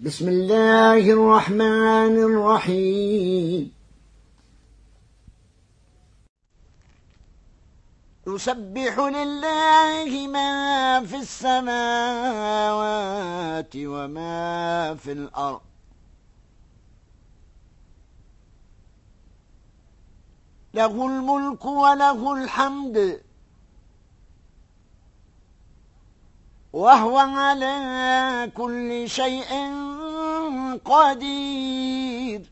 بسم الله الرحمن الرحيم. يسبح لله ما في السماوات وما في الأرض. له الملك وله الحمد. وهو على كل شيء قدير.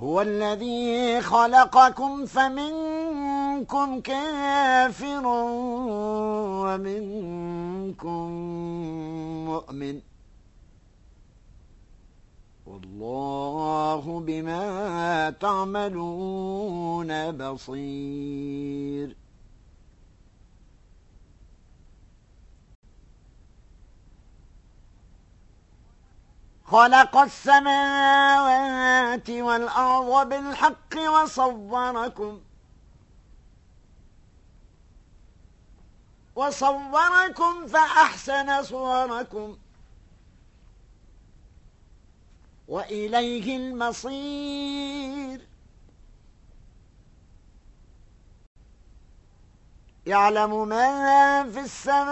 هو الذي خلقكم فمنكم كافر ومنكم مؤمن. والله بما تعملون بصير. خلق السماوات والأرض بالحق وصوركم. وصوركم فأحسن صوركم. وإليه المصير. يعلم ما في السماوات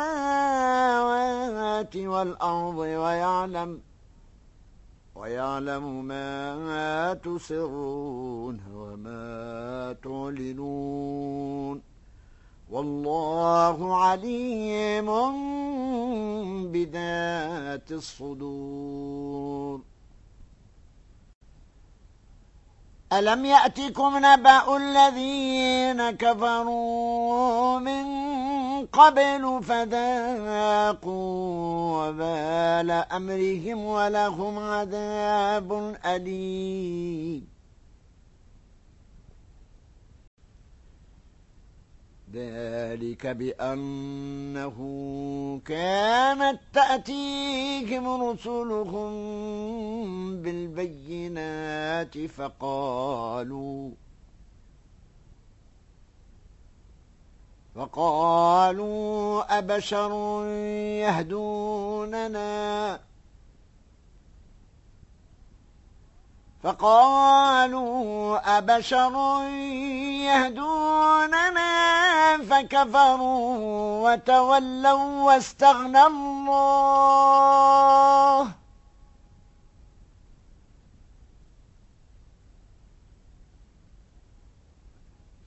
والأرض ويعلم ويعلم ما تسرون وما تعلنون. والله عليم بذات الصدور. ألم يأتكم نبأ الذين كفروا من قبل فذاقوا وبال أمرهم ولهم عذاب أليم. ذلك بأنه كانت تأتيهم رسلهم بالبينات فقالوا فقالوا أبشر يهدوننا. فقالوا أبشر يهدوننا. فكفروا وتولوا واستغنى الله.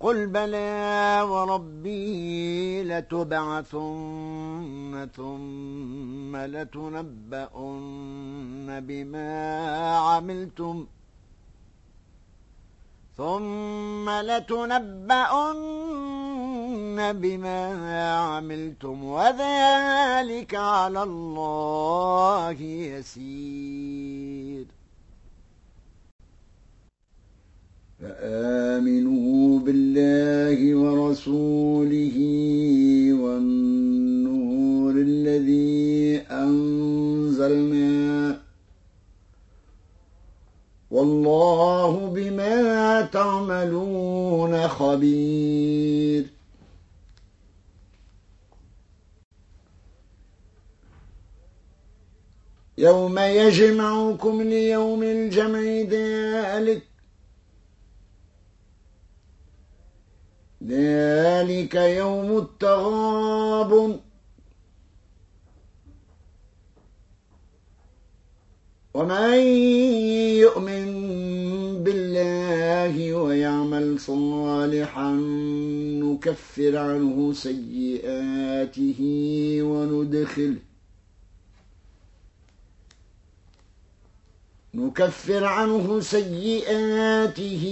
قل بلى وربي لتبعثن ثم لتنبؤن بما عملتم ثم لتنبؤن بما عملتم وذلك على الله والله بما تعملون خبير. يوم يجمعكم ليوم الجمع ذلك ذلك يوم التغاب ومن يؤمن بالله ويعمل صالحا نكفر عنه سيئاته وندخله. نكفر عنه سيئاته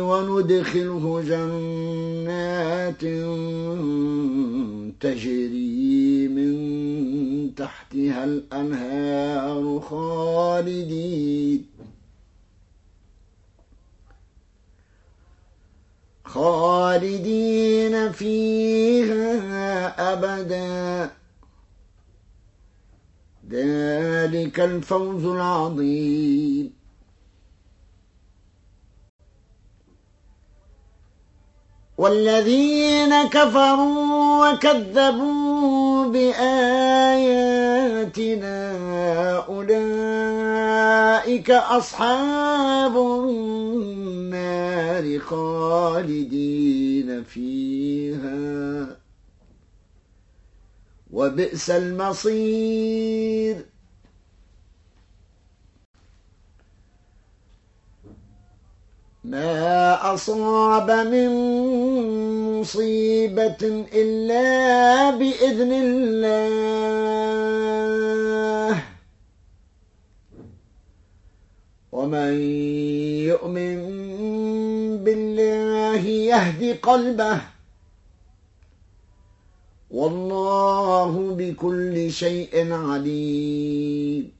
وندخله جنات تجري من تحتها الأنهار خالدين. خالدين فيها أبدا. ذلك الفوز العظيم. والذين كفروا وكذبوا بآياتنا أولئك أصحاب النار خالدين فيها. وبئس المصير. ما أصاب من مصيبة إلا بإذن الله ومن يؤمن بالله يهدي قلبه والله بكل شيء عليم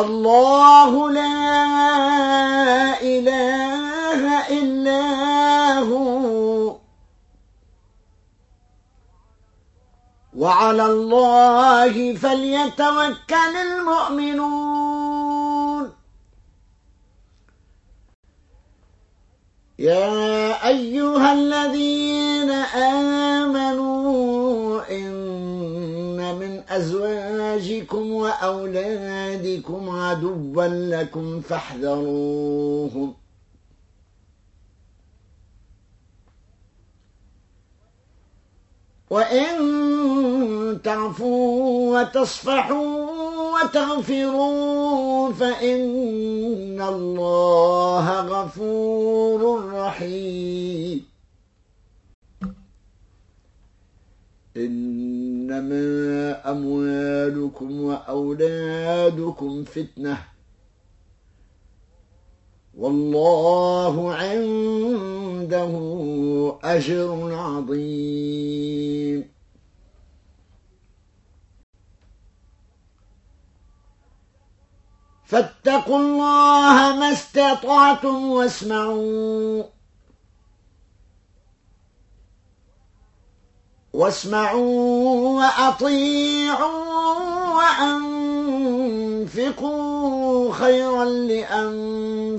الله لا إله إلا هو. وعلى الله فليتوكل المؤمنون. يا أيها الذين آمنوا أزواجكم وأولادكم عدوا لكم فاحذروهم وإن تعفوا وتصفحوا وتغفروا فإن الله غفور رحيم. إنما أموالكم وأولادكم فتنة. والله عنده أجر عظيم. فاتقوا الله ما استطعتم واسمعوا. واسمعوا وأطيعوا وأنفقوا خيرا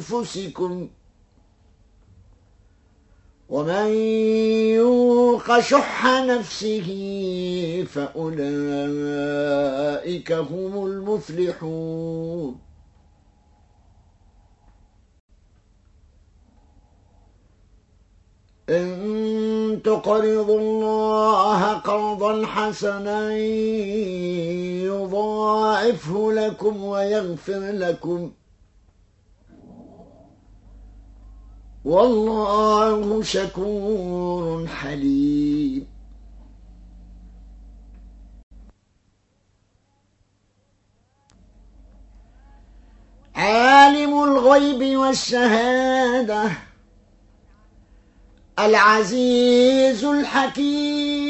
لأنفسكم. ومن يوق شح نفسه فأولئك هم المفلحون. إن تقرضوا الله قرضا حسنا يضاعفه لكم ويغفر لكم. والله شكور حليم. عالم الغيب والشهادة. العزيز الحكيم.